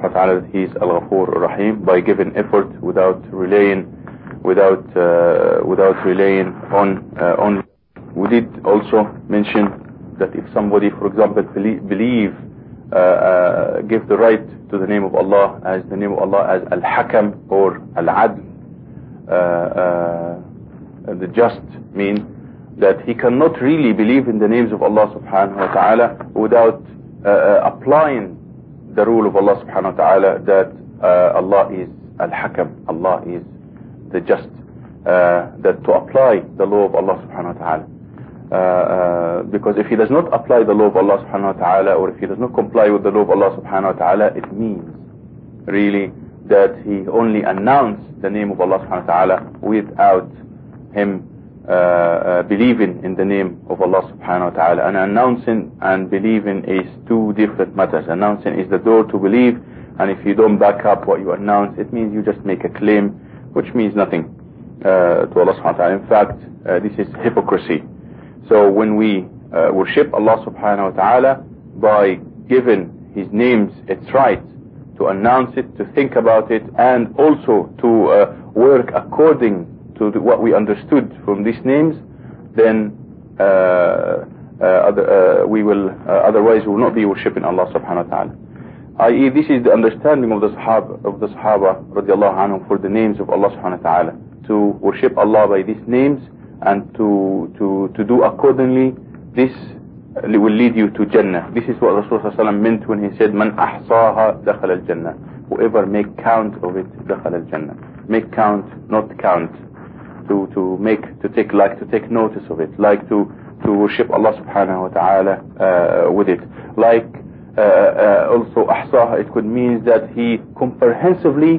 subhanahu wa ta'ala that Al-Ghafur Ar-Rahim by giving effort without relying, without, uh, without relying on, uh, on. We did also mention that if somebody, for example, believe, believe uh, uh, give the right to the name of Allah as the name of Allah as Al-Hakam or Al-Adl, uh, uh, the just mean that he cannot really believe in the names of Allah subhanahu wa ta'ala without uh, uh, applying the rule of Allah subhanahu wa ta'ala that uh, Allah is Al-Hakam, Allah is the just, uh, that to apply the law of Allah subhanahu wa ta'ala. Uh, uh, because if he does not apply the law of Allah subhanahu wa ta'ala or if he does not comply with the law of Allah subhanahu wa ta'ala, it means really that he only announced the name of Allah subhanahu wa ta'ala without him believing in the name of Allah subhanahu wa ta'ala. And announcing and believing is two different matters. Announcing is the door to believe and if you don't back up what you announce, it means you just make a claim which means nothing uh, to Allah subhanahu wa ta'ala. In fact, uh, this is hypocrisy. So when we uh, worship Allah subhanahu wa ta'ala by giving His names its right to announce it, to think about it, and also to uh, work according to what we understood from these names, then uh, uh, other, uh, we will, otherwise will not be worshipping Allah subhanahu wa ta'ala. I.e. this is the understanding of the Sahaba, of the Sahaba radiallahu anhum for the names of Allah subhanahu wa ta'ala. To worship Allah by these names and to, to, to do accordingly, this will lead you to Jannah. This is what Rasulullah meant when he said, Man ahsaha dakhal al-Jannah. Whoever make count of it, dakhal al-Jannah. Make count, not count. To, to make, to take, like to take notice of it. Like to, to worship Allah subhanahu wa ta'ala, uh, with it. Like, uh, uh, also ahsaha, it could mean that he comprehensively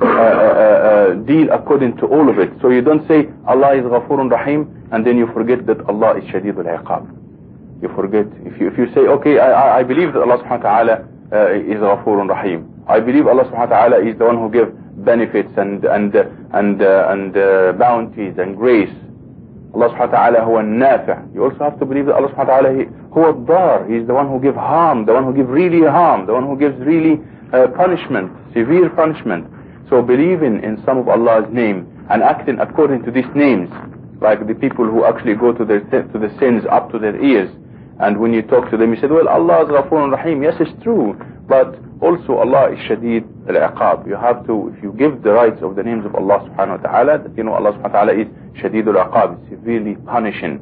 uh, uh, uh, deal according to all of it. So you don't say Allah is Ghafurun Rahim and then you forget that Allah is Shadidul Iqab. You forget. If you, if you say, okay, I, I believe that Allah subhanahu wa ta'ala is Ghafurun Rahim. I believe Allah subhanahu wa ta'ala is the one who gives benefits and, and, and, and bounties and grace. Allah subhanahu wa ta'ala huwa nafi' You also have to believe that Allah subhanahu wa ta'ala huwa dar. He's the one who gives harm, the one who gives really harm, the one who gives really uh, punishment, severe punishment. So believing in some of Allah's name and acting according to these names, like the people who actually go to their to the sins up to their ears, and when you talk to them, you said, well, Allah is Ghafur Rahim. Yes, it's true, but also Allah is Shadid al-Iqab. You have to, if you give the rights of the names of Allah subhanahu wa ta'ala, that you know Allah subhanahu wa ta'ala is Shadid al-Iqab, severely punishing.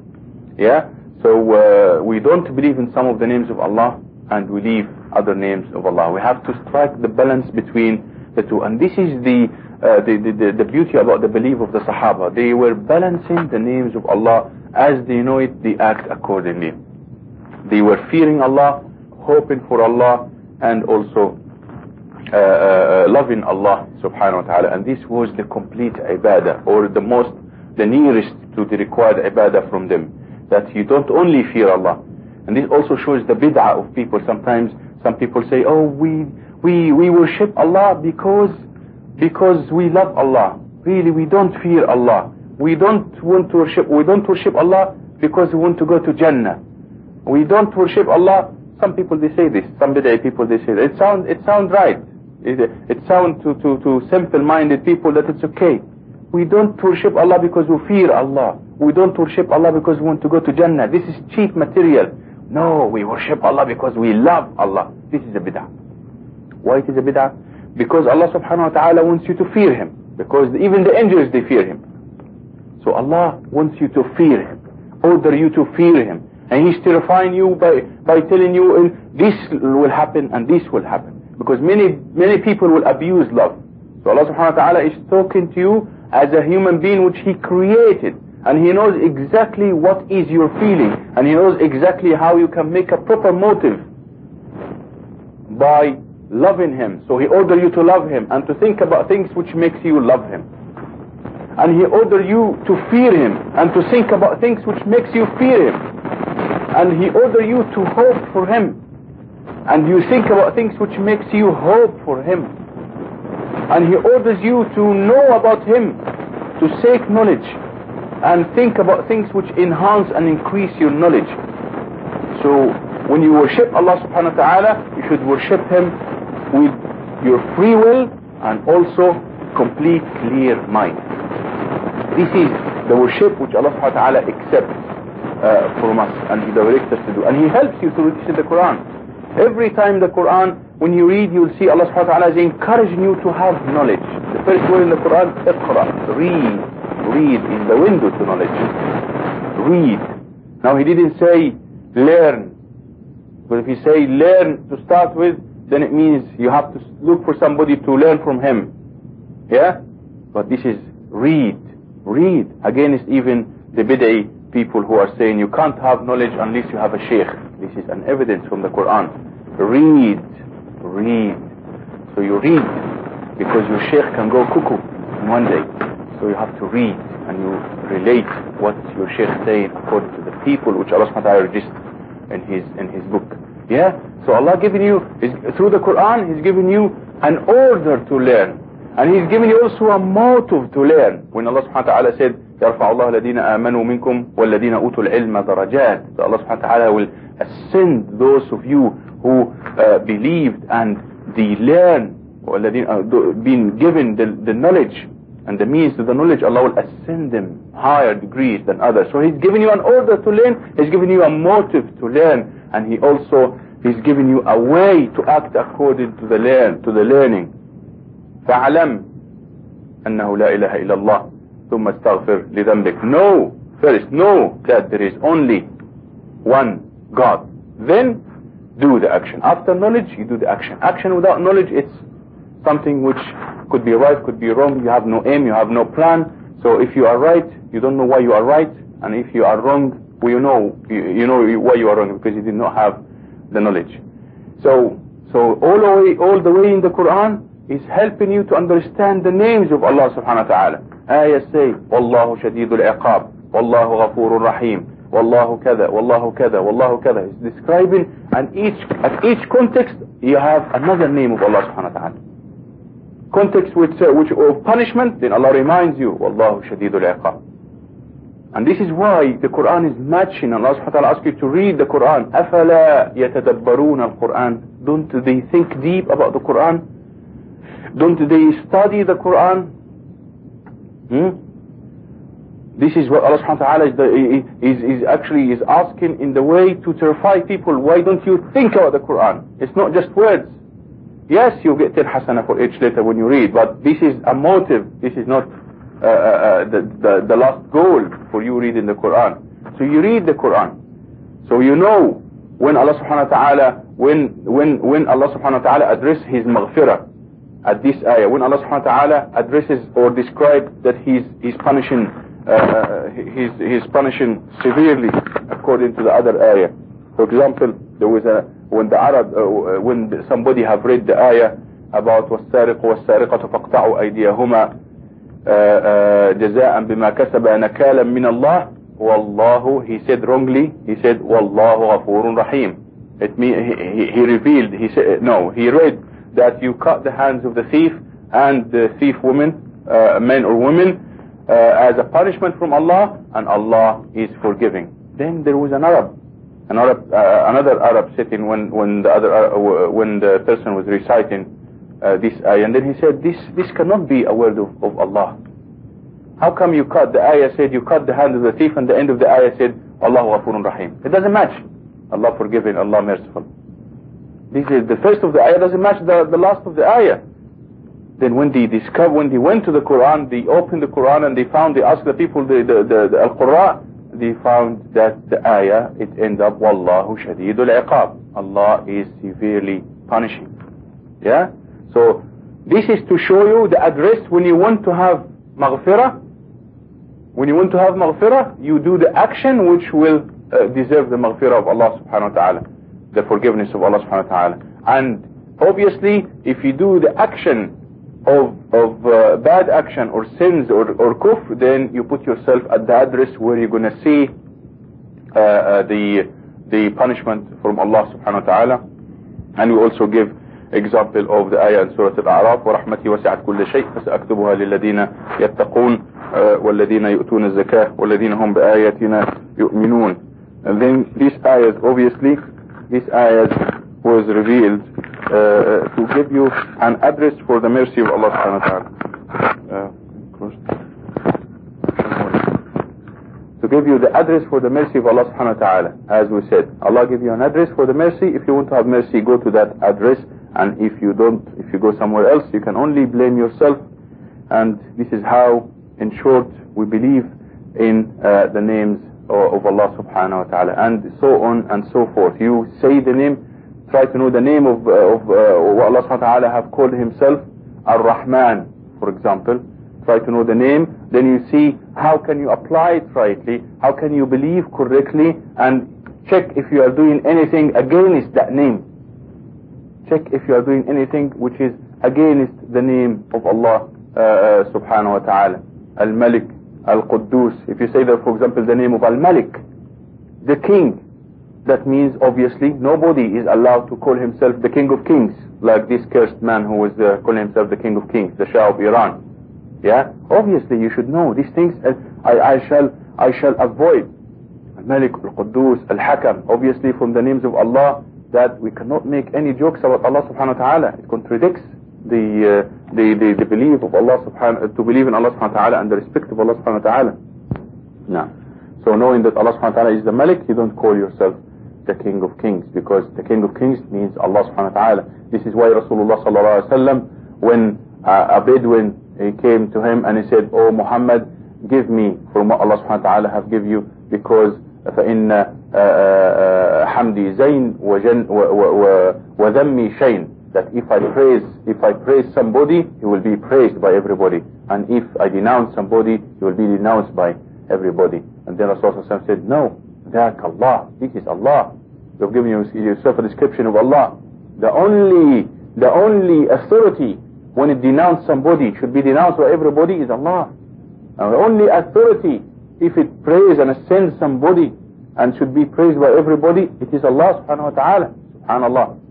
Yeah? So uh, we don't believe in some of the names of Allah and we leave other names of Allah. We have to strike the balance between the two. And this is the, uh, the, the, the, beauty about the belief of the Sahaba. They were balancing the names of Allah as they know it, they act accordingly. They were fearing Allah, hoping for Allah, and also uh, uh, loving Allah subhanahu wa ta'ala. And this was the complete ibadah, or the most, the nearest to the required ibadah from them. That you don't only fear Allah. And this also shows the bid'ah of people. Sometimes some people say, oh, we we, we worship Allah because, because we love Allah. Really, we don't fear Allah. We don't want to worship, we don't worship Allah because we want to go to Jannah. We don't worship Allah. Some people they say this. Some bid'ah people they say. It sounds, it sounds right. It, it sounds to, to, to simple-minded people that it's okay. We don't worship Allah because we fear Allah. We don't worship Allah because we want to go to Jannah. This is cheap material. No, we worship Allah because we love Allah. This is a bid'ah. Why it is a bid'ah? Because Allah subhanahu wa ta'ala wants you to fear Him. Because even the angels, they fear Him. So Allah wants you to fear Him. Order you to fear Him. And He's terrifying you by, by telling you this will happen and this will happen. Because many, many people will abuse love. So Allah subhanahu wa ta'ala is talking to you as a human being which He created. And He knows exactly what is your feeling. And He knows exactly how you can make a proper motive by loving him. So he ordered you to love him and to think about things which makes you love him. And he ordered you to fear him and to think about things which makes you fear him. And he ordered you to hope for him. And you think about things which makes you hope for him. And he orders you to know about him, to seek knowledge and think about things which enhance and increase your knowledge. So when you worship Allah subhanahu wa ta'ala, you should worship him with your free will and also complete clear mind. This is the worship which Allah subhanahu wa ta'ala accepts uh, from us and He directs us to do. And He helps you to in the Quran. Every time the Quran, when you read, you'll see Allah subhanahu wa ta'ala is encouraging you to have knowledge. The first word in the Quran, iqra, read. Read is the window to knowledge. Read. Now He didn't say learn. But if you say learn to start with, then it means you have to look for somebody to learn from him. Yeah? But this is read. Read. Against even the bid'ah people who are saying you can't have knowledge unless you have a sheikh. This is an evidence from the Quran. Read. Read. So you read because your sheikh can go cuckoo in one day. So you have to read and you relate what your sheikh saying according to the people which Allah subhanahu wa ta'ala registered in his in his book. Yeah? So Allah giving you through the Quran He's giving you an order to learn. And He's giving you also a motive to learn. When Allah subhanahu wa ta'ala said, يرفع الله الذين آمنوا منكم والذين أوتوا العلم درجات. So Allah subhanahu wa ta'ala will ascend those of you who uh, believed and they learn والذين uh, been given the, the knowledge and the means to the knowledge, Allah will ascend them higher degrees than others. So He's giving you an order to learn, He's giving you a motive to learn, and He also He's giving you a way to act according to the learn, to the learning. فاعلم أنه لا إله إلا الله ثم استغفر لذنبك. Know first, know that there is only one God. Then do the action. After knowledge, you do the action. Action without knowledge, it's something which could be right, could be wrong. You have no aim, you have no plan. So if you are right, you don't know why you are right. And if you are wrong, well, you know, you, you know why you are wrong because you did not have the knowledge. So, so all the way, all the way in the Quran is helping you to understand the names of Allah subhanahu wa ta'ala. Ayah say, Wallahu shadidul iqab, Wallahu ghafurur rahim, Wallahu kada, Wallahu kada, Wallahu kada. It's describing, and each, at each context, you have another name of Allah subhanahu wa ta'ala. Context which, uh, which of punishment, then Allah reminds you, Wallahu shadidul iqab. And this is why the Quran is matching. Allah subhanahu wa ta'ala asks you to read the Quran. أَفَلَا يَتَدَبَّرُونَ الْقُرْآنِ Don't they think deep about the Quran? Don't they study the Quran? Hmm? This is what Allah subhanahu wa ta'ala is, is, is actually is asking in the way to terrify people. Why don't you think about the Quran? It's not just words. Yes, you get 10 hasana for each letter when you read, but this is a motive. This is not uh, uh, the, the, the last goal for you reading the Quran. So you read the Quran. So you know when Allah subhanahu wa ta'ala, when, when, when Allah subhanahu wa ta'ala addresses His maghfirah at this ayah, when Allah subhanahu wa ta'ala addresses or describes that He's, he's punishing, uh, he's, he's punishing severely according to the other ayah. For example, there was a, when the Arab, uh, when somebody have read the ayah about والسارق والسارقة فاقطعوا أيديهما جزاء بما كسب نكالا من الله والله he said wrongly he said والله غفور رحيم it mean he, he, he revealed he said no he read that you cut the hands of the thief and the thief woman uh, men or women uh, as a punishment from Allah and Allah is forgiving then there was an Arab an Arab uh, another Arab sitting when when the other uh, when the person was reciting uh, this ayah. And then he said, this, this cannot be a word of, of Allah. How come you cut, the ayah said you cut the hand of the thief and the end of the ayah said, Allahu Ghafurun Rahim. It doesn't match. Allah forgiving, Allah merciful. This is the first of the ayah doesn't match the, the last of the ayah. Then when they discovered, when they went to the Quran, they opened the Quran and they found, they asked the people, the, the, the, the Al-Qur'an, they found that the ayah, it ends up, Wallahu Shadidul Iqab. Allah is severely punishing. Yeah? So this is to show you the address when you want to have maghfirah. When you want to have maghfirah, you do the action which will uh, deserve the maghfirah of Allah subhanahu wa ta'ala The forgiveness of Allah subhanahu wa ta'ala. And obviously, if you do the action of, of uh, bad action or sins or, or kufr, then you put yourself at the address where you're going to see uh, uh, the, the punishment from Allah subhanahu wa ta'ala. And we also give example of the ayah in Surah Al-A'raf ورحمتي وسعت كل شيء فسأكتبها للذين يتقون والذين يؤتون الزكاة والذين هم بآياتنا يؤمنون and then this ayah obviously this ayah was revealed uh, to give you an address for the mercy of Allah subhanahu wa ta'ala. Uh, to give you the address for the mercy of Allah subhanahu wa ta'ala. As we said, Allah give you an address for the mercy. If you want to have mercy, go to that address. And if you don't, if you go somewhere else, you can only blame yourself. And this is how, in short, we believe in uh, the names of Allah subhanahu wa ta'ala. And so on and so forth. You say the name, try to know the name of, uh, of uh, what Allah subhanahu wa ta'ala have called himself, Ar-Rahman, for example try to know the name, then you see how can you apply it rightly, how can you believe correctly, and check if you are doing anything against that name. Check if you are doing anything which is against the name of Allah uh, uh subhanahu wa ta'ala. Al-Malik, Al-Quddus. If you say that, for example, the name of Al-Malik, the king, that means obviously nobody is allowed to call himself the king of kings, like this cursed man who was uh, calling himself the king of kings, the Shah of Iran. Yeah, obviously you should know these things. Uh, I, I shall I shall avoid Al-Malik, Al-Quddus, Al-Hakam. Obviously from the names of Allah that we cannot make any jokes about Allah Subhanahu wa Taala. It contradicts the, uh, the, the the belief of Allah Subhanahu to believe in Allah Subhanahu wa Taala and the respect of Allah Subhanahu wa Taala. Now, so knowing that Allah Subhanahu wa Taala is the Malik, you don't call yourself the King of Kings because the King of Kings means Allah Subhanahu wa Taala. This is why Rasulullah Sallallahu Alaihi Wasallam when uh, a Bedouin he came to him and he said, Oh Muhammad, give me from what Allah subhanahu wa ta'ala have give you because فإن حمدي زين وذمي شين that if I praise if I praise somebody, he will be praised by everybody, and if I denounce somebody, he will be denounced by everybody. And then Rasulullah said, No, that Allah, this is Allah. You've given yourself a description of Allah. The only the only authority when it denounce somebody should be denounced by everybody is Allah. And the only authority if it prays and ascend somebody and should be praised by everybody, it is Allah subhanahu wa ta'ala. Subhanallah.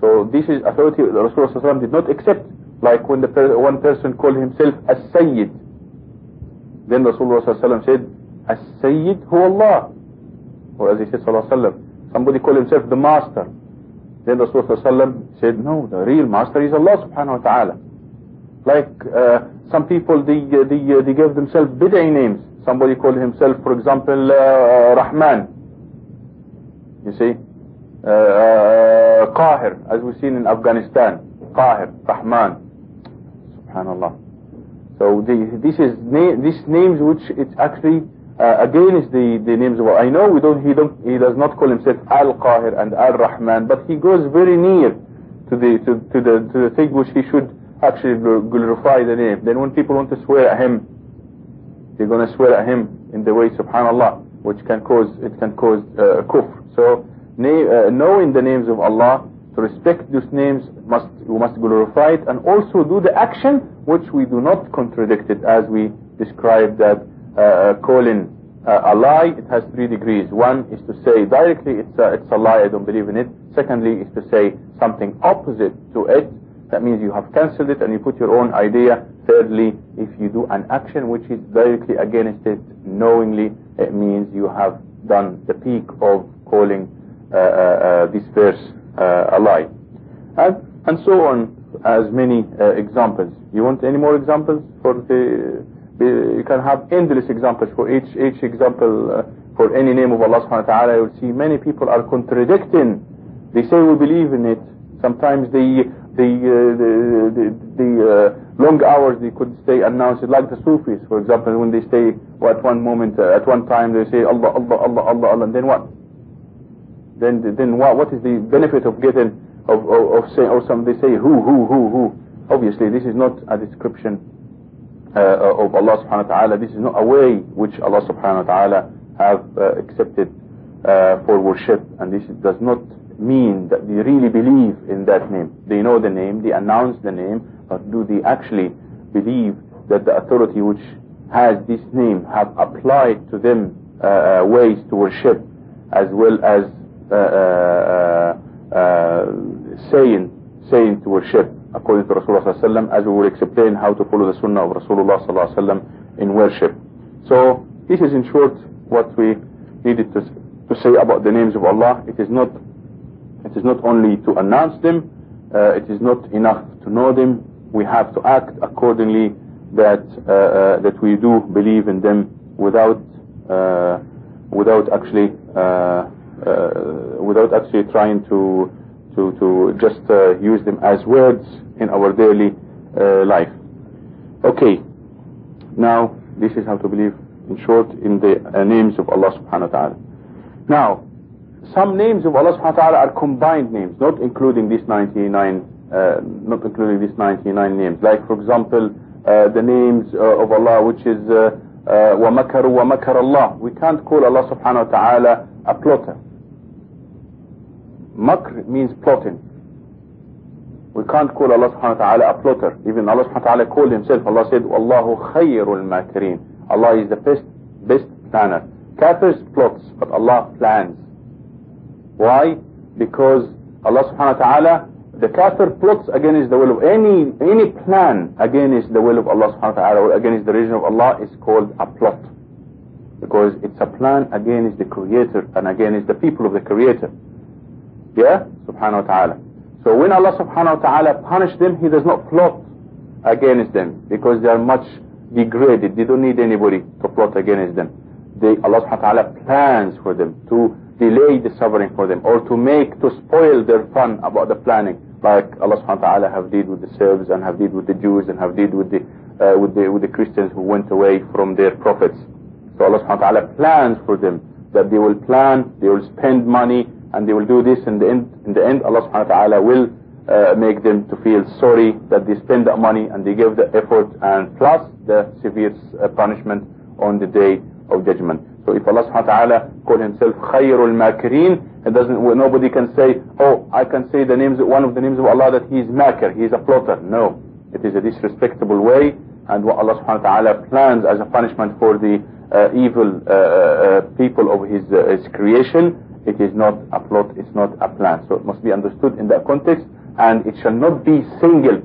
So this is authority Rasulullah did not accept. Like when the per one person called himself As-Sayyid. Then Rasulullah said, As-Sayyid hu Allah. Or as he said, somebody called himself the Master. Then Rasulullah said, no, the real master is Allah subhanahu wa ta'ala. Like uh, some people, they, they, they give themselves bid'ah names. Somebody called himself, for example, uh, Rahman. You see? Uh, Qahir, as we've seen in Afghanistan. Qahir, Rahman. Subhanallah. So the, this is na these names which it's actually uh, against the, the names of. I know we don't, he don't, he does not call himself Al-Qahir and Al-Rahman, but he goes very near to the, to, to the, to the thing which he should actually glorify the name. Then when people want to swear at him, they're going to swear at him in the way, subhanallah, which can cause, it can cause uh, kufr. So, uh, knowing the names of Allah, to respect those names, must, we must glorify it, and also do the action which we do not contradict it, as we described that uh, uh, calling uh, a lie, it has three degrees. One is to say directly it's a, it's a lie, I don't believe in it. Secondly is to say something opposite to it. That means you have cancelled it and you put your own idea. Thirdly, if you do an action which is directly against it, knowingly, it means you have done the peak of calling this verse uh, a lie. And, and so on, as many examples. You want any more examples for the you can have endless examples for each each example uh, for any name of Allah subhanahu wa ta'ala you will see many people are contradicting they say we believe in it sometimes the the uh, the, the, the uh, long hours they could stay announced like the Sufis for example when they stay at one moment uh, at one time they say Allah Allah Allah Allah Allah and then what then then what what is the benefit of getting of of, of saying or some they say who who who who obviously this is not a description uh, of Allah subhanahu wa ta'ala. This is not a way which Allah subhanahu wa ta'ala have uh, accepted uh, for worship. And this does not mean that they really believe in that name. They know the name, they announce the name, but do they actually believe that the authority which has this name have applied to them uh, uh, ways to worship as well as uh, saying saying to worship according to Rasulullah sallallahu as we will explain how to follow the sunnah of Rasulullah sallallahu in worship. So this is in short what we needed to, to say about the names of Allah. It is not it is not only to announce them, uh, it is not enough to know them. We have to act accordingly that uh, uh, that we do believe in them without uh, without actually uh, uh, without actually trying to to to just uh, use them as words in our daily uh, life. Okay, now this is how to believe in short in the uh, names of Allah subhanahu wa ta'ala. Now, some names of Allah subhanahu wa ta'ala are combined names, not including these 99, uh, not including these 99 names. Like for example, uh, the names uh, of Allah which is uh, uh, وَمَكَرُوا وَمَكَرَ اللَّهِ We can't call Allah subhanahu wa ta'ala a plotter. Makr means plotting. We can't call Allah subhanahu wa ta'ala a plotter. Even Allah subhanahu wa ta'ala called himself. Allah said, Wallahu khayrul makirin. Allah is the best, best planner. Kafirs plots, but Allah plans. Why? Because Allah subhanahu wa ta'ala, the kafir plots against the will of any, any plan against the will of Allah subhanahu wa ta'ala or against the religion of Allah is called a plot. Because it's a plan against the creator and against the people of the creator. Yeah? Subhanahu wa ta'ala. So when Allah subhanahu wa ta'ala punish them, He does not plot against them because they are much degraded. They don't need anybody to plot against them. They, Allah subhanahu wa ta'ala plans for them to delay the suffering for them or to make, to spoil their fun about the planning like Allah subhanahu wa ta'ala have did with the Serbs and have did with the Jews and have did with the, uh, with the, with the Christians who went away from their prophets. So Allah subhanahu wa ta'ala plans for them that they will plan, they will spend money and they will do this in the end, in the end Allah subhanahu wa ta'ala will uh, make them to feel sorry that they spend that money and they give the effort and plus the severe uh, punishment on the day of judgment. So if Allah subhanahu wa ta'ala call himself Khayrul Makirin, it doesn't, nobody can say, oh, I can say the names, one of the names of Allah that he is Makir, he is a plotter. No. It is a disrespectable way and what Allah subhanahu wa ta'ala plans as a punishment for the uh, evil uh, uh, people of his, uh, his creation, it is not a plot, it's not a plan. So it must be understood in that context and it shall not be single.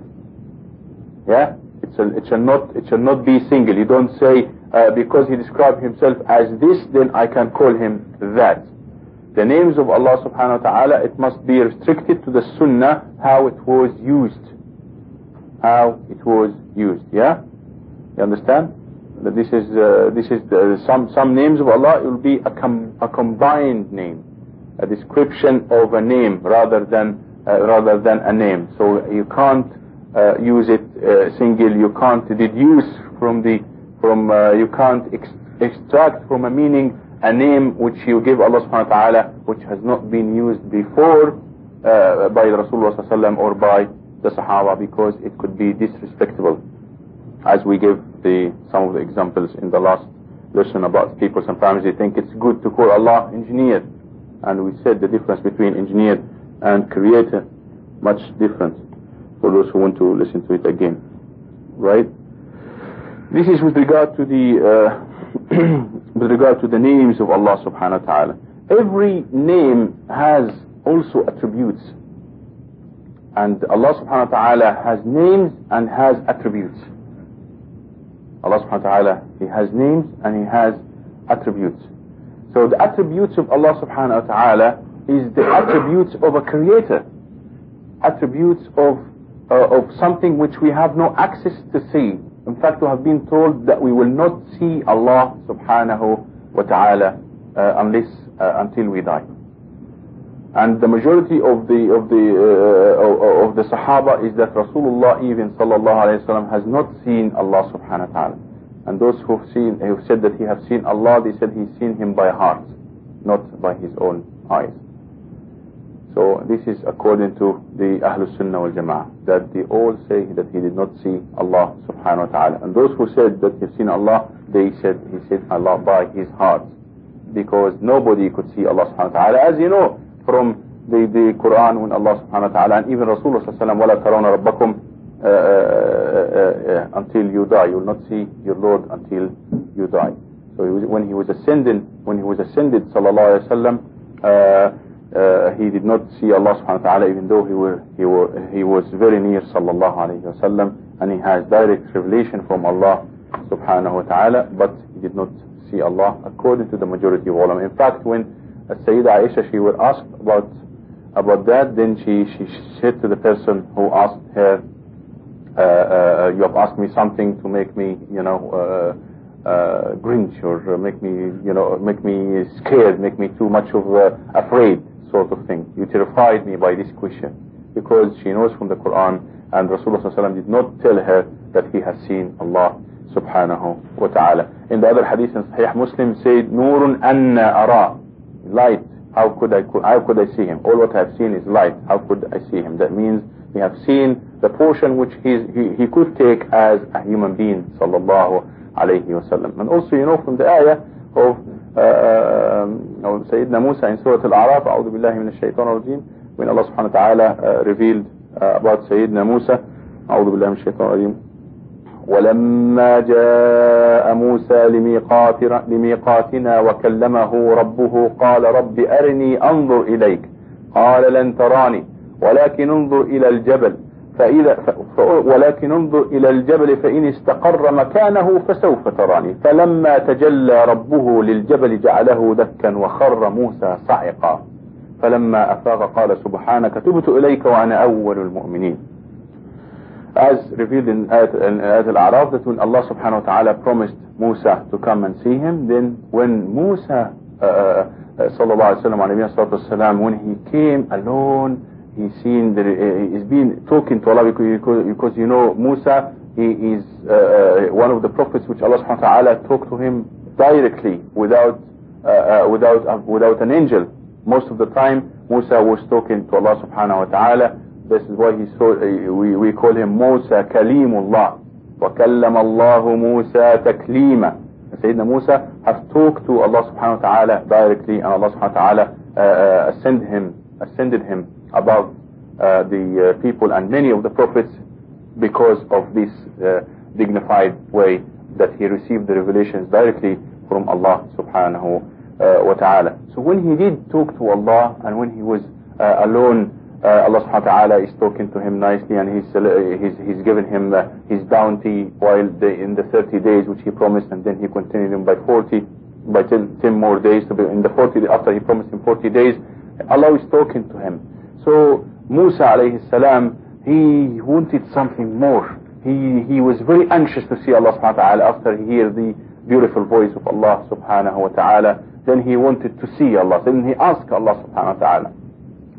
Yeah? It shall, it shall not, it shall not be single. You don't say, uh, because he described himself as this, then I can call him that. The names of Allah subhanahu wa ta'ala, it must be restricted to the sunnah, how it was used. How it was used, yeah? You understand? That this is, uh, this is the, some, some names of Allah, it will be a, com a combined name. A description of a name rather than, uh, rather than a name. So you can't uh, use it uh, single, you can't deduce from the from uh, you can't ex extract from a meaning a name which you give Allah subhanahu wa ta'ala which has not been used before uh, by Rasulullah sallallahu or by the Sahaba because it could be disrespectful as we give the some of the examples in the last lesson about people. Sometimes they think it's good to call Allah engineer and we said the difference between engineer and creator much different for those who want to listen to it again right this is with regard to the uh, with regard to the names of Allah subhanahu wa ta'ala. Every name has also attributes. And Allah subhanahu wa ta'ala has names and has attributes. Allah subhanahu wa ta'ala, He has names and He has attributes. So the attributes of Allah subhanahu wa ta'ala is the attributes of a creator. Attributes of, uh, of something which we have no access to see in fact, we have been told that we will not see Allah subhanahu wa ta'ala uh, unless uh, until we die. And the majority of the of the uh, of the Sahaba is that Rasulullah even sallallahu alayhi wasallam has not seen Allah subhanahu wa ta'ala. And those who've seen who said that he have seen Allah, they said he's seen him by heart, not by his own eyes. So this is according to the Ahlul Sunnah wal Jama'ah, that they all say that he did not see Allah subhanahu wa ta'ala. And those who said that he's seen Allah, they said he said Allah by his heart. Because nobody could see Allah subhanahu wa ta'ala. As you know from the, the Quran when Allah subhanahu wa ta'ala and even Rasulullah sallallahu alayhi wa sallam, رَبَّكُمْ uh, uh, uh, until you die. You will not see your Lord until you die. So he was, when he was ascending, when he was ascended sallallahu alayhi wa sallam, uh, he did not see Allah subhanahu wa ta'ala even though he, were, he, were, he was very near sallallahu alayhi wa sallam and he has direct revelation from Allah subhanahu wa ta'ala but he did not see Allah according to the majority of ulama. In fact when Sayyidah Aisha she was asked about about that, then she, she said to the person who asked her, uh, uh, you have asked me something to make me, you know, uh, uh, grinch or make me, you know, make me scared, make me too much of uh, afraid, sort of thing. You terrified me by this question because she knows from the Quran and Rasulullah did not tell her that he has seen Allah subhanahu wa ta'ala. In the other hadith in Sahih Muslim said, Nurun anna ara, light. How could I how could I see him? All what I have seen is light. How could I see him? That means we have seen the portion which he, he could take as a human being, sallallahu alayhi wasallam. And also, you know, from the ayah of uh, um, Sayyidina Musa in Surah Al-A'raf, أعوذ بالله من الشيطان الرجيم, when Allah subhanahu wa ta'ala uh, revealed uh, about Sayyidina Musa, أعوذ بالله من الشيطان الرجيم, ولما جاء موسى لميقات لميقاتنا وكلمه ربه قال رب أرني أنظر إليك قال لن تراني ولكن انظر إلى الجبل فإذا. ولكن انظر إلى الجبل فإن استقر مكانه فسوف تراني فلما تجلى ربه للجبل جعله دكا وخر موسى صعقا فلما أفاق قال سبحانك تبت إليك وأنا أول المؤمنين as revealed in Ayat, in Ayat al-A'raf that when Allah subhanahu wa ta'ala promised Musa to come and see him then when Musa uh, uh, sallallahu alayhi wa sallam when he came alone he's seen that uh, he's been talking to Allah because, because you know Musa he is uh, uh, one of the prophets which Allah subhanahu wa ta'ala talked to him directly without uh, without without an angel most of the time Musa was talking to Allah subhanahu wa ta'ala this is why he saw, we, we call him Musa Kalimullah. وَكَلَّمَ اللَّهُ مُوسَى تَكْلِيمًا Sayyidina Musa have talked to Allah subhanahu wa ta'ala directly and Allah subhanahu wa ta'ala uh, ascended him, ascended him above uh, the uh, people and many of the prophets because of this uh, dignified way that he received the revelations directly from Allah subhanahu uh, wa ta'ala. So when he did talk to Allah and when he was uh, alone uh, Allah subhanahu wa ta'ala is talking to him nicely and he's, he's, he's given him his bounty while the, in the 30 days which he promised and then he continued him by 40 by 10, 10 more days to be in the 40 after he promised him 40 days Allah is talking to him so Musa alayhi salam he wanted something more he, he was very anxious to see Allah subhanahu wa ta'ala after he heard the beautiful voice of Allah subhanahu wa ta'ala then he wanted to see Allah then he asked Allah subhanahu wa ta'ala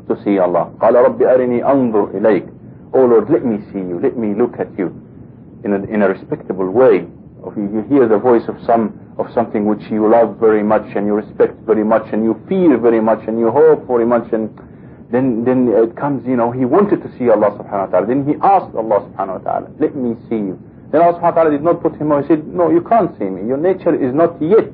to see Allah. قال رب أرني أنظر إليك. Oh Lord, let me see you, let me look at you in a, in a respectable way. If you hear the voice of some of something which you love very much and you respect very much and you fear very much and you hope very much and then then it comes, you know, he wanted to see Allah subhanahu wa ta'ala. Then he asked Allah subhanahu wa ta'ala, let me see you. Then Allah subhanahu wa ta'ala did not put him on. He said, no, you can't see me. Your nature is not yet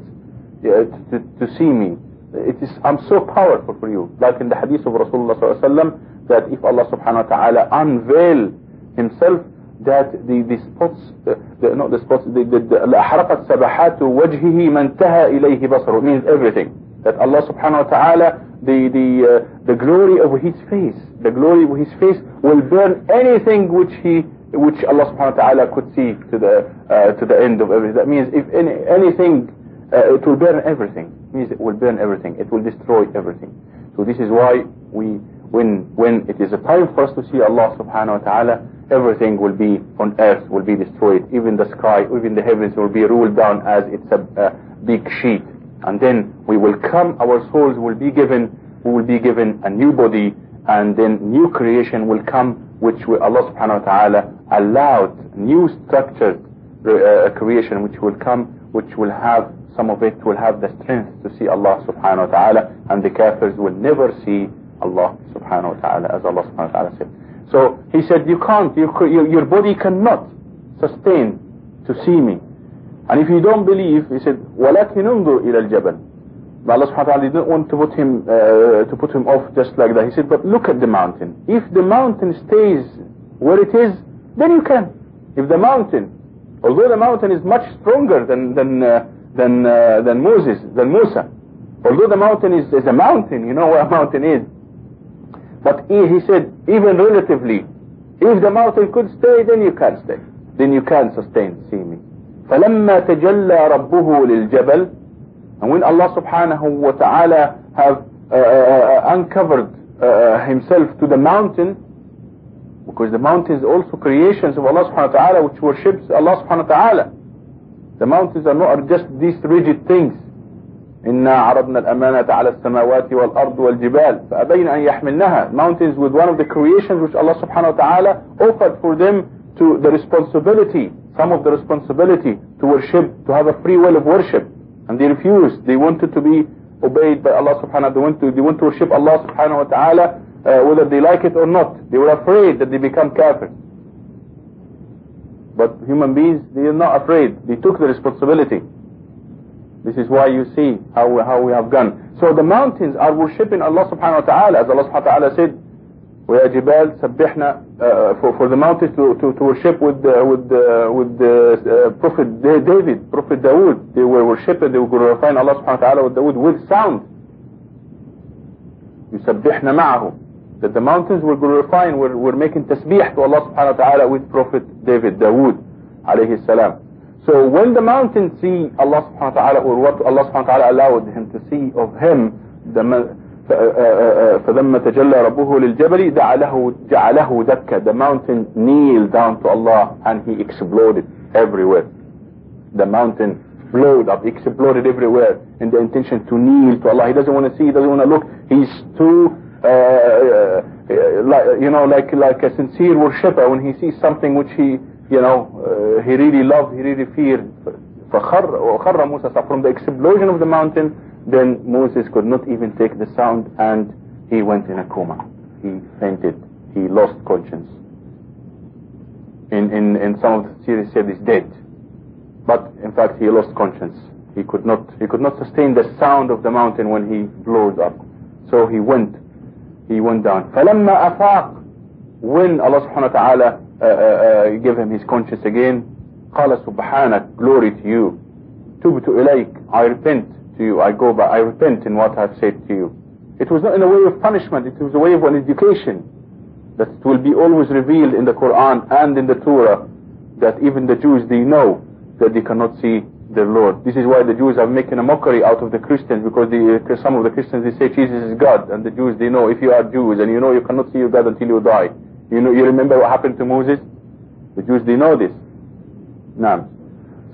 uh, to, to see me it is I'm so powerful for you like in the hadith of Rasulullah sallallahu that if Allah subhanahu wa ta'ala unveil himself that the, the spots the, the, not the spots the, the, the أحرقت سبحات وجهه ما انتهى إليه بصره means everything that Allah subhanahu wa ta'ala the the uh, the glory of his face the glory of his face will burn anything which he which Allah subhanahu wa ta'ala could see to the uh, to the end of everything that means if any, anything uh, it will burn everything means it will burn everything. It will destroy everything. So this is why we, when when it is a time for us to see Allah subhanahu wa ta'ala, everything will be on earth will be destroyed. Even the sky, even the heavens will be ruled down as it's a, a big sheet. And then we will come, our souls will be given, we will be given a new body, and then new creation will come, which will, Allah subhanahu wa ta'ala allowed new structured uh, creation which will come, which will have some of it will have the strength to see Allah subhanahu wa ta'ala and the kafirs will never see Allah subhanahu wa ta'ala as Allah subhanahu wa ta'ala said. So he said you can't, you, your body cannot sustain to see me. And if you don't believe, he said, وَلَكِنْ انظُرْ إِلَى الْجَبَلِ but Allah subhanahu wa ta'ala didn't want to put him uh, to put him off just like that. He said, but look at the mountain. If the mountain stays where it is, then you can. If the mountain, although the mountain is much stronger than than uh, than uh, than Moses, than Musa. Although the mountain is, is a mountain, you know what a mountain is. But he, he said, even relatively, if the mountain could stay, then you can stay. Then you can sustain, see me. فَلَمَّا تَجَلَّى رَبُّهُ لِلْجَبَلِ And when Allah subhanahu wa ta'ala have uh, uh, uh uncovered uh, himself to the mountain because the mountains also creations of Allah subhanahu wa ta'ala which worships Allah subhanahu wa ta'ala the mountains are not are just these rigid things إنا عرضنا الأمانة على السماوات والأرض والجبال فأبين أن يحملنها mountains with one of the creations which Allah subhanahu wa ta'ala offered for them to the responsibility some of the responsibility to worship to have a free will of worship. And they refused. They wanted to be obeyed by Allah subhanahu wa ta'ala. They want to, they want to worship Allah subhanahu wa ta'ala uh, whether they like it or not. They were afraid that they become kafir. But human beings they are not afraid. They took the responsibility. This is why you see how, how we have gone. So the mountains are worshipping Allah subhanahu wa ta'ala. As Allah subhanahu wa ta'ala said, وَيَا جِبَالْ سَبِّحْنَا uh, for, for the mountains to, to, to worship with, uh, with, uh, with the uh, Prophet David, Prophet Dawood. They were worshipping, they were glorifying Allah subhanahu wa ta'ala with Dawood with sound. يُسَبِّحْنَا مَعَهُ That the mountains were glorifying, were, were making tasbih to Allah subhanahu wa ta'ala with Prophet David, Dawood alayhi salam. So when the mountain see Allah subhanahu wa ta'ala or what Allah subhanahu wa ta'ala allowed him to see of him the فلما تجلى ربه للجبل جعله جعله دكا the mountain kneeled down to Allah and he exploded everywhere the mountain blowed up exploded everywhere in the intention to kneel to Allah he doesn't want to see he doesn't want to look he's too uh, uh, like, you know like like a sincere worshipper when he sees something which he you know, uh, he really loved, he really feared. فخر Musa from the explosion of the mountain, then Moses could not even take the sound and he went in a coma. He fainted. He lost conscience. In, in, in some of the series said he's dead. But in fact he lost conscience. He could not, he could not sustain the sound of the mountain when he blows up. So he went, he went down. فلما أفاق when Allah subhanahu wa ta'ala uh, uh, uh, give him his conscience again قال سبحانك glory to you تبت إليك I repent to you I go back I repent in what I've said to you it was not in a way of punishment it was a way of an education that will be always revealed in the Quran and in the Torah that even the Jews they know that they cannot see their Lord. This is why the Jews are making a mockery out of the Christians because the, uh, some of the Christians they say Jesus is God and the Jews they know if you are Jews and you know you cannot see your God until you die you know, you remember what happened to Moses? The Jews, they know this. Now,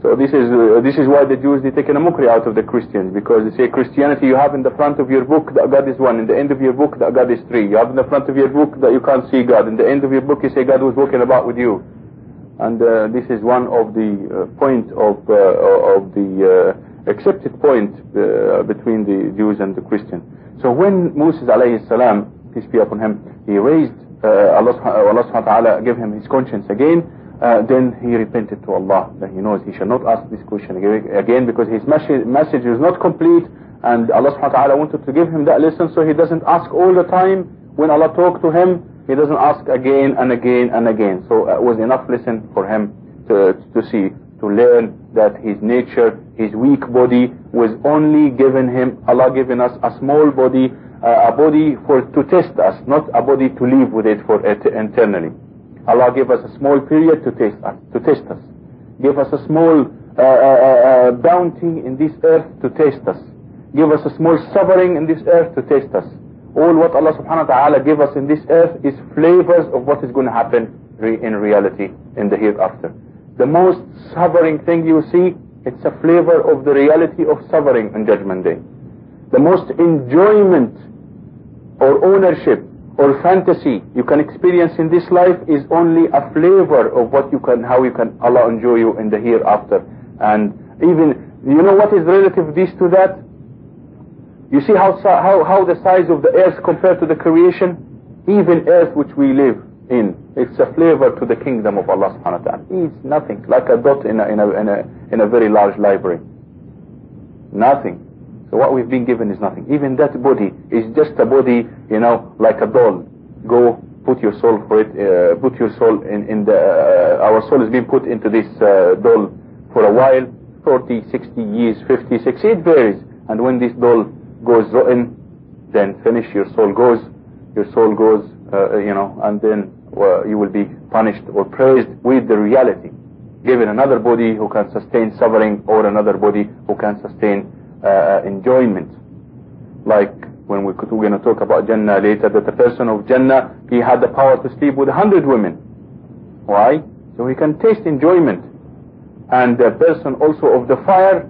so this is uh, this is why the Jews they take a mockery out of the Christians because they say Christianity you have in the front of your book that God is one, in the end of your book that God is three. You have in the front of your book that you can't see God, in the end of your book you say God was walking about with you, and uh, this is one of the uh, point of uh, of the uh, accepted point uh, between the Jews and the Christians. So when Moses alayhi salam, peace be upon him, he raised Allah, Allah gave him his conscience again, uh, then he repented to Allah. That he knows he shall not ask this question again because his message, is not complete and Allah subhanahu wa ta'ala wanted to give him that lesson so he doesn't ask all the time when Allah talked to him he doesn't ask again and again and again so it was enough lesson for him to, to see to learn that his nature his weak body was only given him Allah given us a small body uh, a body for to test us, not a body to live with it for et eternally. Allah gave us a small period to test us, to test us. Give us a small uh, uh, uh, bounty in this earth to test us. Give us a small suffering in this earth to test us. All what Allah subhanahu wa ta'ala gave us in this earth is flavors of what is going to happen re in reality in the hereafter. The most suffering thing you see, it's a flavor of the reality of suffering on Judgment Day. The most enjoyment or ownership or fantasy you can experience in this life is only a flavor of what you can, how you can, Allah enjoy you in the hereafter. And even, you know what is relative this to that? You see how, how, how the size of the earth compared to the creation? Even earth which we live in, it's a flavor to the kingdom of Allah subhanahu wa ta'ala. It's nothing, like a dot in a, in a, in a, in a very large library. Nothing. What we've been given is nothing. Even that body is just a body, you know, like a doll. Go put your soul for it, uh, put your soul in, in the, uh, our soul is being put into this uh, doll for a while, 40, 60 years, 50, 60, it varies. And when this doll goes rotten, then finish, your soul goes, your soul goes, uh, you know, and then uh, you will be punished or praised with the reality. Given another body who can sustain suffering or another body who can sustain uh, enjoyment like when we we're going to talk about Jannah later, that the person of Jannah, he had the power to sleep with a hundred women. Why? So he can taste enjoyment. And the person also of the fire,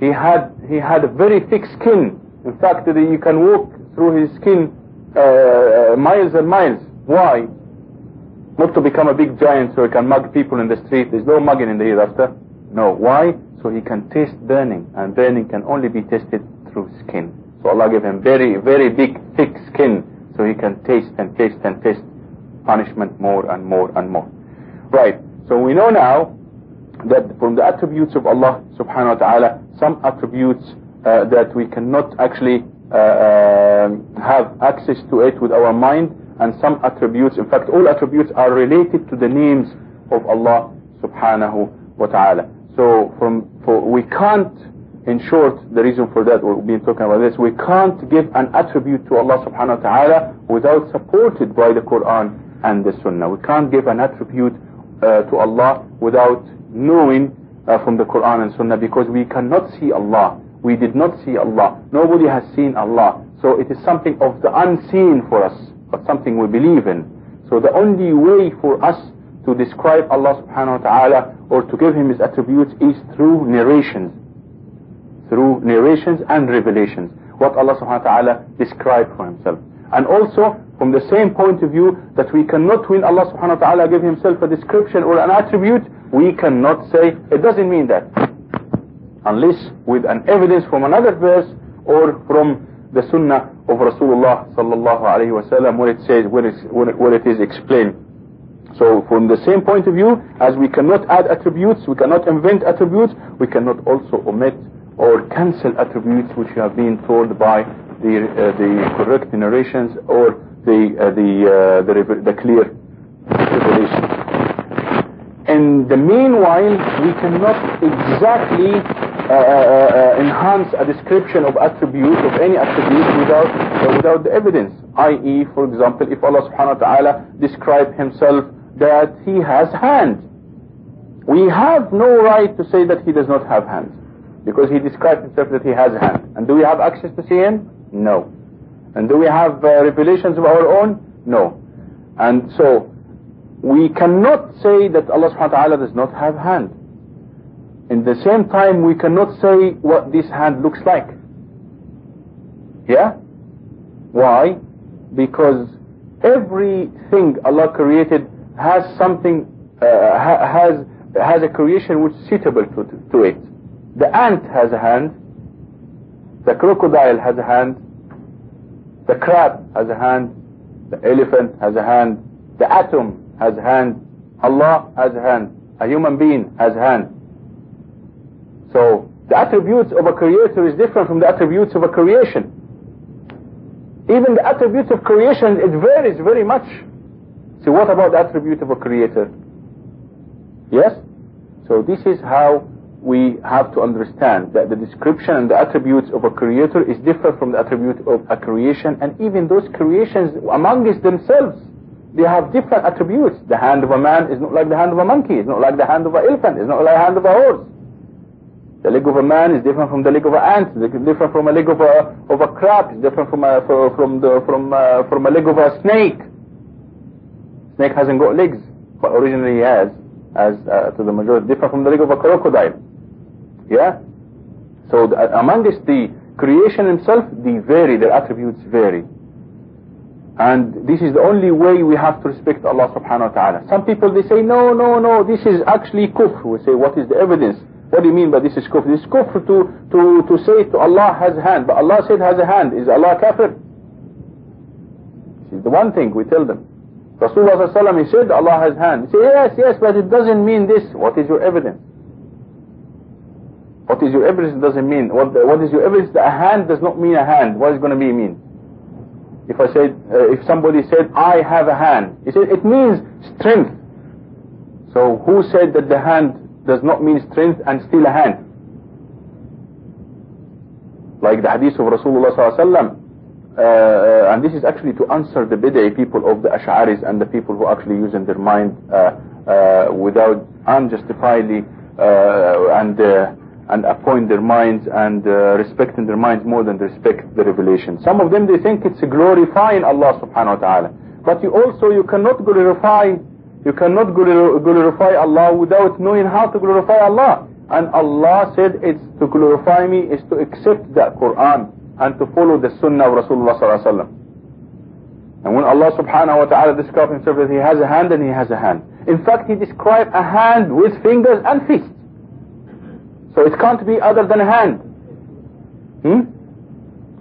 he had, he had a very thick skin. In fact, that you can walk through his skin uh, miles and miles. Why? Not to become a big giant so he can mug people in the street. There's no mugging in the hereafter. No. Why? So he can taste burning. And burning can only be tasted through skin. So Allah gave him very, very big, thick skin so he can taste and taste and taste punishment more and more and more. Right. So we know now that from the attributes of Allah subhanahu wa ta'ala, some attributes uh, that we cannot actually uh, uh, have access to it with our mind and some attributes, in fact all attributes are related to the names of Allah subhanahu wa ta'ala. So from, for, we can't in short, the reason for that, we've been talking about this, we can't give an attribute to Allah subhanahu wa ta'ala without supported by the Quran and the Sunnah. We can't give an attribute uh, to Allah without knowing uh, from the Quran and Sunnah because we cannot see Allah. We did not see Allah. Nobody has seen Allah. So it is something of the unseen for us, but something we believe in. So the only way for us to describe Allah subhanahu wa ta'ala or to give him his attributes is through narrations. Through narrations and revelations. What Allah subhanahu wa ta'ala described for himself. And also from the same point of view that we cannot when Allah subhanahu wa ta'ala give himself a description or an attribute we cannot say it doesn't mean that. Unless with an evidence from another verse or from the sunnah of Rasulullah sallallahu alayhi wa sallam where it says where, where it is explained so from the same point of view as we cannot add attributes we cannot invent attributes we cannot also omit or cancel attributes which have been told by the uh, the correct narrations or the uh, the, uh, the the clear revelation. In the meanwhile, we cannot exactly uh, uh, uh, enhance a description of attribute of any attribute without without the evidence. I.e., for example, if Allah Subhanahu wa Taala describe Himself that He has hands, we have no right to say that He does not have hands. Because he describes himself that he has a hand. And do we have access to see him? No. And do we have uh, revelations of our own? No. And so, we cannot say that Allah subhanahu wa ta'ala does not have hand. In the same time, we cannot say what this hand looks like. Yeah? Why? Because everything Allah created has something, uh, ha has has a creation which is suitable to, to, to it. The ant has a hand. The crocodile has a hand. The crab has a hand. The elephant has a hand. The atom has a hand. Allah has a hand. A human being has a hand. So the attributes of a creator is different from the attributes of a creation. Even the attributes of creation, it varies very much. So what about the attribute of a creator? Yes? So this is how we have to understand that the description and the attributes of a creator is different from the attribute of a creation. And even those creations amongst themselves they have different attributes. The hand of a man is not like the hand of a monkey. It's not like the hand of an elephant. It's not like the hand of a horse. The leg of a man is different from the leg of an ant. It's different from a leg of a of a crab. It's different from a from the from uh, from a leg of a snake snake hasn't got legs but originally he has as uh, to the majority different from the leg of a crocodile yeah? So the, amongst the creation himself, they vary, their attributes vary. And this is the only way we have to respect Allah subhanahu wa ta'ala. Some people they say, no, no, no, this is actually kufr. We say, what is the evidence? What do you mean by this is kufr? This is kufr to, to, to say to Allah has a hand, but Allah said has a hand. Is Allah kafir? This is the one thing we tell them. Rasulullah he said Allah has hand. He say, yes, yes, but it doesn't mean this. What is your evidence? What is your evidence doesn't mean. What, what is your evidence? A hand does not mean a hand. What is going to be mean? If I said, uh, if somebody said, I have a hand, he said, it means strength. So who said that the hand does not mean strength and still a hand? Like the hadith of Rasulullah sallallahu uh, uh, and this is actually to answer the bid'ah people of the Ash'aris and the people who actually use in their mind uh, uh, without unjustifiably uh, and and appoint their minds and uh, respect their minds more than respect the revelation. Some of them they think it's glorifying Allah subhanahu wa ta'ala. But you also you cannot glorify you cannot glorify Allah without knowing how to glorify Allah. And Allah said it's to glorify me is to accept that Quran and to follow the Sunnah of Rasulullah sallallahu alaihi wasallam. And when Allah subhanahu wa ta'ala describes himself that he has a hand and he has a hand. In fact, he described a hand with fingers and fists. So it can't be other than a hand. Hmm?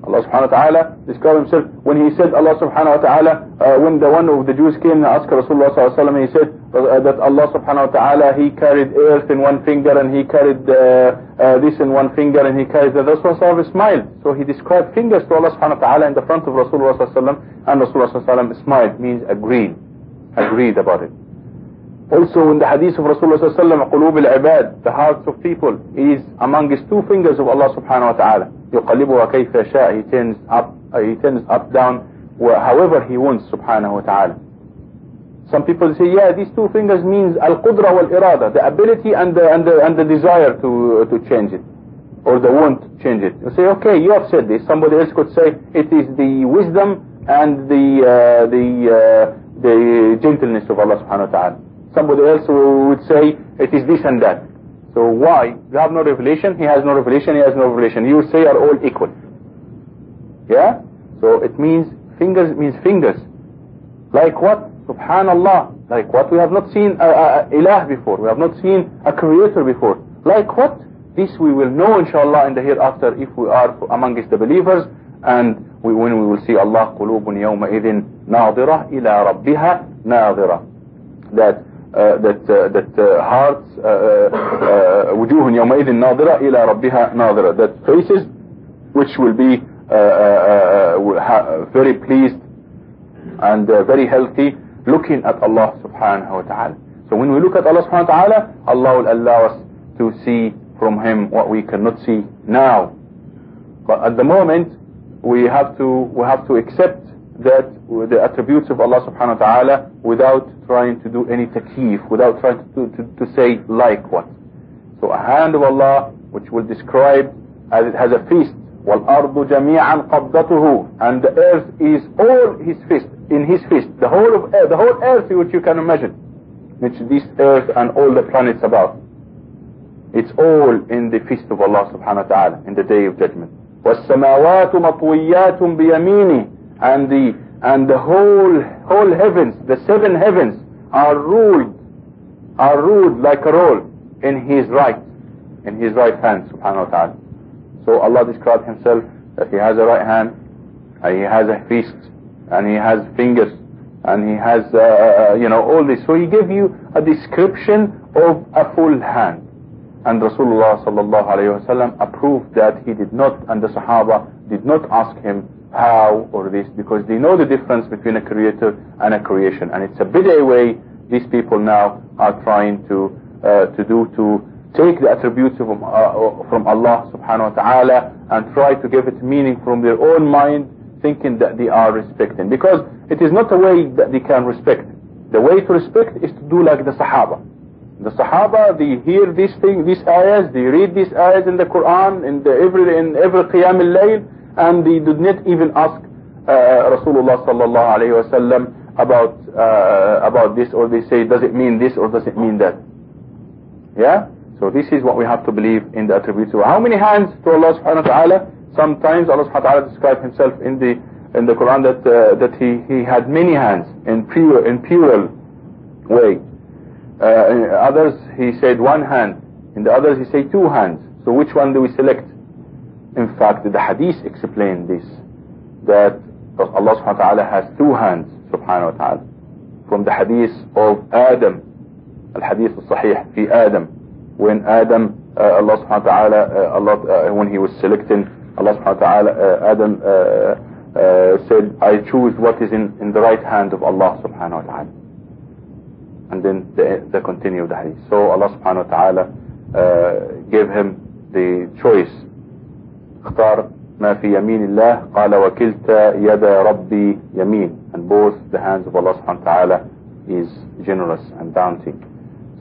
Allah subhanahu wa ta'ala described himself when he said Allah subhanahu wa ta'ala uh, when the one of the Jews came and asked Rasulullah sallallahu alaihi wasallam he said that Allah subhanahu wa ta'ala he carried earth in one finger and he carried uh, uh this in one finger and he carried the Rasulullah smiled so he described fingers to Allah subhanahu wa ta'ala in the front of Rasulullah sallallahu alaihi wasallam and Rasulullah sallallahu alaihi wasallam smiled means agreed agreed about it also in the hadith of Rasulullah sallallahu alaihi wasallam قلوب العباد the hearts of people is among his two fingers of Allah subhanahu wa ta'ala يقلبها كيف يشاء he turns up uh, he turns up down however he wants subhanahu wa ta'ala some people say yeah these two fingers means al-qudra wal-irada the ability and the, and the, and the desire to, uh, to change it or the want to change it you say okay you have said this somebody else could say it is the wisdom and the uh, the uh, the gentleness of Allah subhanahu wa ta'ala somebody else would say it is this and that so why? You have no revelation, he has no revelation, he has no revelation. You say are all equal. Yeah? So it means fingers means fingers. Like what? Subhanallah. Like what? We have not seen a, a, a ilah before. We have not seen a creator before. Like what? This we will know inshallah in the hereafter if we are amongst the believers and we, when we will see Allah قلوب يومئذ ناظرة إلى ربها ناظرة that uh, that uh, that uh, hearts وجوه يومئذ ناظرة إلى ربها ناظرة that faces which will be very pleased and very healthy looking at Allah subhanahu wa ta'ala so when we look at Allah subhanahu wa ta'ala Allah will allow us to see from him what we cannot see now but at the moment we have to we have to accept that the attributes of Allah subhanahu wa ta'ala without trying to do any takyif, without trying to, to, to say like what. So a hand of Allah which will describe as it has a fist, وَالْأَرْضُ جَمِيعًا قَبْضَتُهُ And the earth is all his fist, in his fist, the whole of earth, the whole earth which you can imagine, which this earth and all the planets about. It's all in the fist of Allah subhanahu wa ta'ala in the day of judgment. وَالسَّمَاوَاتُ مَطْوِيَّاتٌ بِيَمِينِهِ and the and the whole whole heavens, the seven heavens are ruled are ruled like a roll in his right in his right hand subhanahu wa ta'ala. So Allah described himself that he has a right hand and he has a fist and he has fingers and he has uh, you know all this. So he gave you a description of a full hand. And Rasulullah sallallahu alayhi wasallam approved that he did not and the Sahaba did not ask him how or this because they know the difference between a creator and a creation and it's a bid'ah way these people now are trying to uh, to do to take the attributes of, uh, from Allah subhanahu wa ta'ala and try to give it meaning from their own mind thinking that they are respecting. Because it is not a way that they can respect. The way to respect is to do like the Sahaba. The Sahaba they hear these things these ayahs they read these ayahs in the Quran in the every in every Qiyam al-Layl and they did not even ask uh, Rasulullah sallallahu alayhi wasallam about uh, about this or they say does it mean this or does it mean that? Yeah? So this is what we have to believe in the attributes of how many hands to Allah subhanahu wa ta'ala sometimes Allah subhanahu wa ta'ala described himself in the in the Quran that uh, that he he had many hands in pure in plural way. Uh, in others he said one hand in the others he said two hands. So which one do we select? In fact, the hadith explain this, that Allah subhanahu wa ta'ala has two hands, subhanahu wa ta'ala. From the hadith of Adam, al-hadith al-sahih, fi Adam, when Adam, uh, Allah subhanahu wa ta'ala, uh, Allah, uh, when he was selecting, Allah subhanahu wa ta'ala, uh, Adam uh, uh, said, I choose what is in, in the right hand of Allah subhanahu wa ta'ala. And then the, the continue of the hadith. So Allah subhanahu wa ta'ala gave him the choice اختار ما في يمين الله قال وكلتا يد ربي يمين and both the hands of Allah subhanahu wa ta'ala is generous and bounty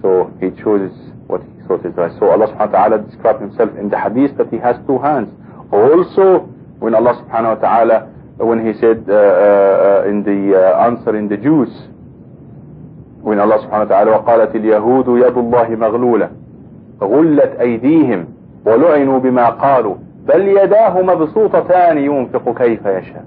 So he chooses what he thought is right. So Allah subhanahu wa ta'ala described himself in the hadith that he has two hands. Also, when Allah subhanahu wa ta'ala, when he said uh, uh, in the uh, answer in the Jews, when Allah subhanahu wa ta'ala وقالت اليهود يد الله مغلولة غلت أيديهم ولعنوا بما قالوا بل يداه مبسوطتان ينفق كيف يشاء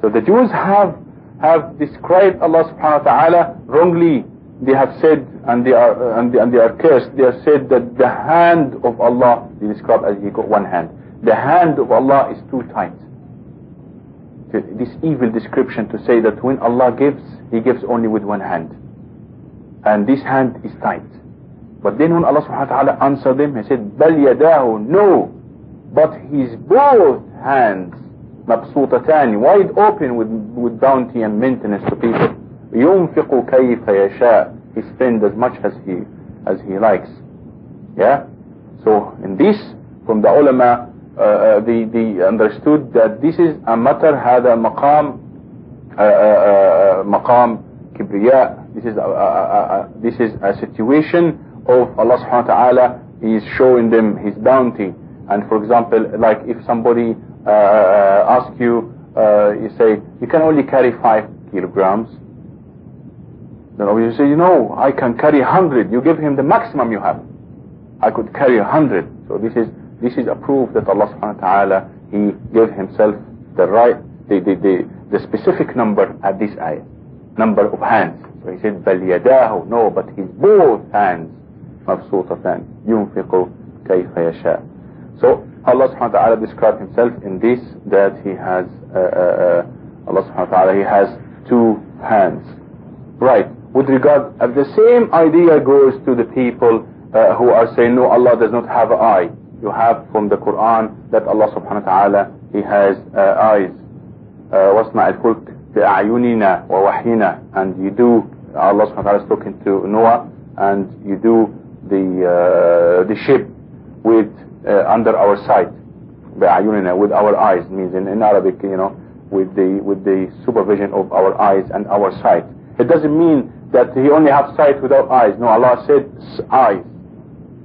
So the Jews have have described Allah subhanahu wa ta'ala wrongly. They have said, and they are, and they, and they are cursed, they have said that the hand of Allah, they describe as he got one hand. The hand of Allah is too tight. This evil description to say that when Allah gives, He gives only with one hand. And this hand is tight. But then when Allah subhanahu wa ta'ala answered them, He said, بَلْ يَدَاهُ No, but His both hands مبسوطتان wide open with, with bounty and maintenance to people ينفق كيف يشاء he spends as much as he as he likes yeah so in this from the ulama uh, uh, the, the understood that this is a matter had a maqam uh, uh, maqam kibriya this is a, a, a, a, this is a situation of Allah subhanahu wa ta'ala is showing them his bounty and for example like if somebody uh, asks you you say you can only carry five kilograms then obviously you say, you know I can carry 100. You give him the maximum you have. I could carry 100. So this is this is a proof that Allah subhanahu wa ta'ala He gave Himself the right the, the, the, the specific number at this ayah. Number of hands. So he said, بل يداه no, but his both hands مبسوطتان ينفق كيف يشاء. So Allah subhanahu wa ta'ala described himself in this that he has uh, uh, uh, Allah subhanahu wa ta'ala he has two hands right with regard of the same idea goes to the people uh, who are saying no Allah does not have an eye you have from the Quran that Allah subhanahu wa ta'ala he has uh, eyes واصنع الفلك بأعيننا ووحينا and you do Allah subhanahu wa ta'ala is talking to Noah and you do the the ship with uh, under our sight بأعيننا with our eyes means in, in Arabic you know with the with the supervision of our eyes and our sight it doesn't mean that he only has sight without eyes no Allah said eyes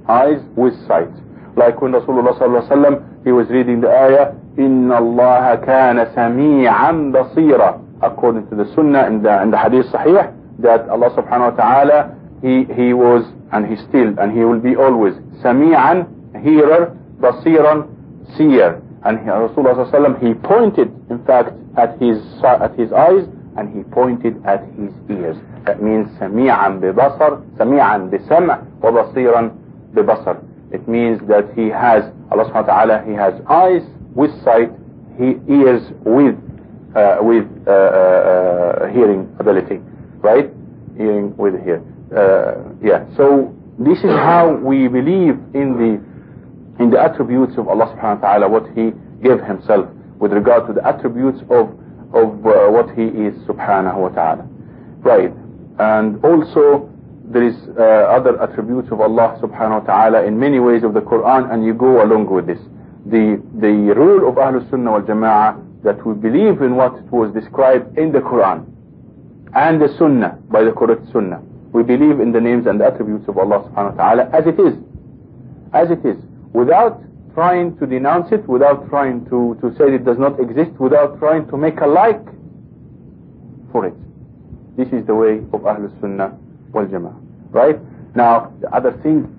eyes with sight like when Rasulullah sallallahu alaihi wasallam he was reading the ayah إن الله كان سميعا بصيرا according to the sunnah in the, in the hadith sahih that Allah subhanahu wa ta'ala he, he was and he still and he will be always سميعا hearer, basiran, seer. And he, Rasulullah sallam, he pointed, in fact, at his at his eyes, and he pointed at his ears. That means سميعا ببصر, سميعا بسمع, وبصيرا ببصر. it means that he has, Allah subhanahu wa ta'ala, he has eyes with sight, he ears with uh, with uh, uh, hearing ability, right? Hearing with hear. Uh, yeah. So this is how we believe in the in the attributes of Allah subhanahu wa ta'ala what he gave himself with regard to the attributes of of uh, what he is subhanahu wa ta'ala right and also there is uh, other attributes of Allah subhanahu wa ta'ala in many ways of the Quran and you go along with this. The the rule of Ahlul Sunnah wal Jama'ah that we believe in what was described in the Quran and the Sunnah by the correct Sunnah. We believe in the names and the attributes of Allah subhanahu wa ta'ala as it is. As it is. Without trying to denounce it, without trying to, to say it does not exist, without trying to make a like for it. This is the way of Ahlul Sunnah Jama'ah. Right? Now, the other thing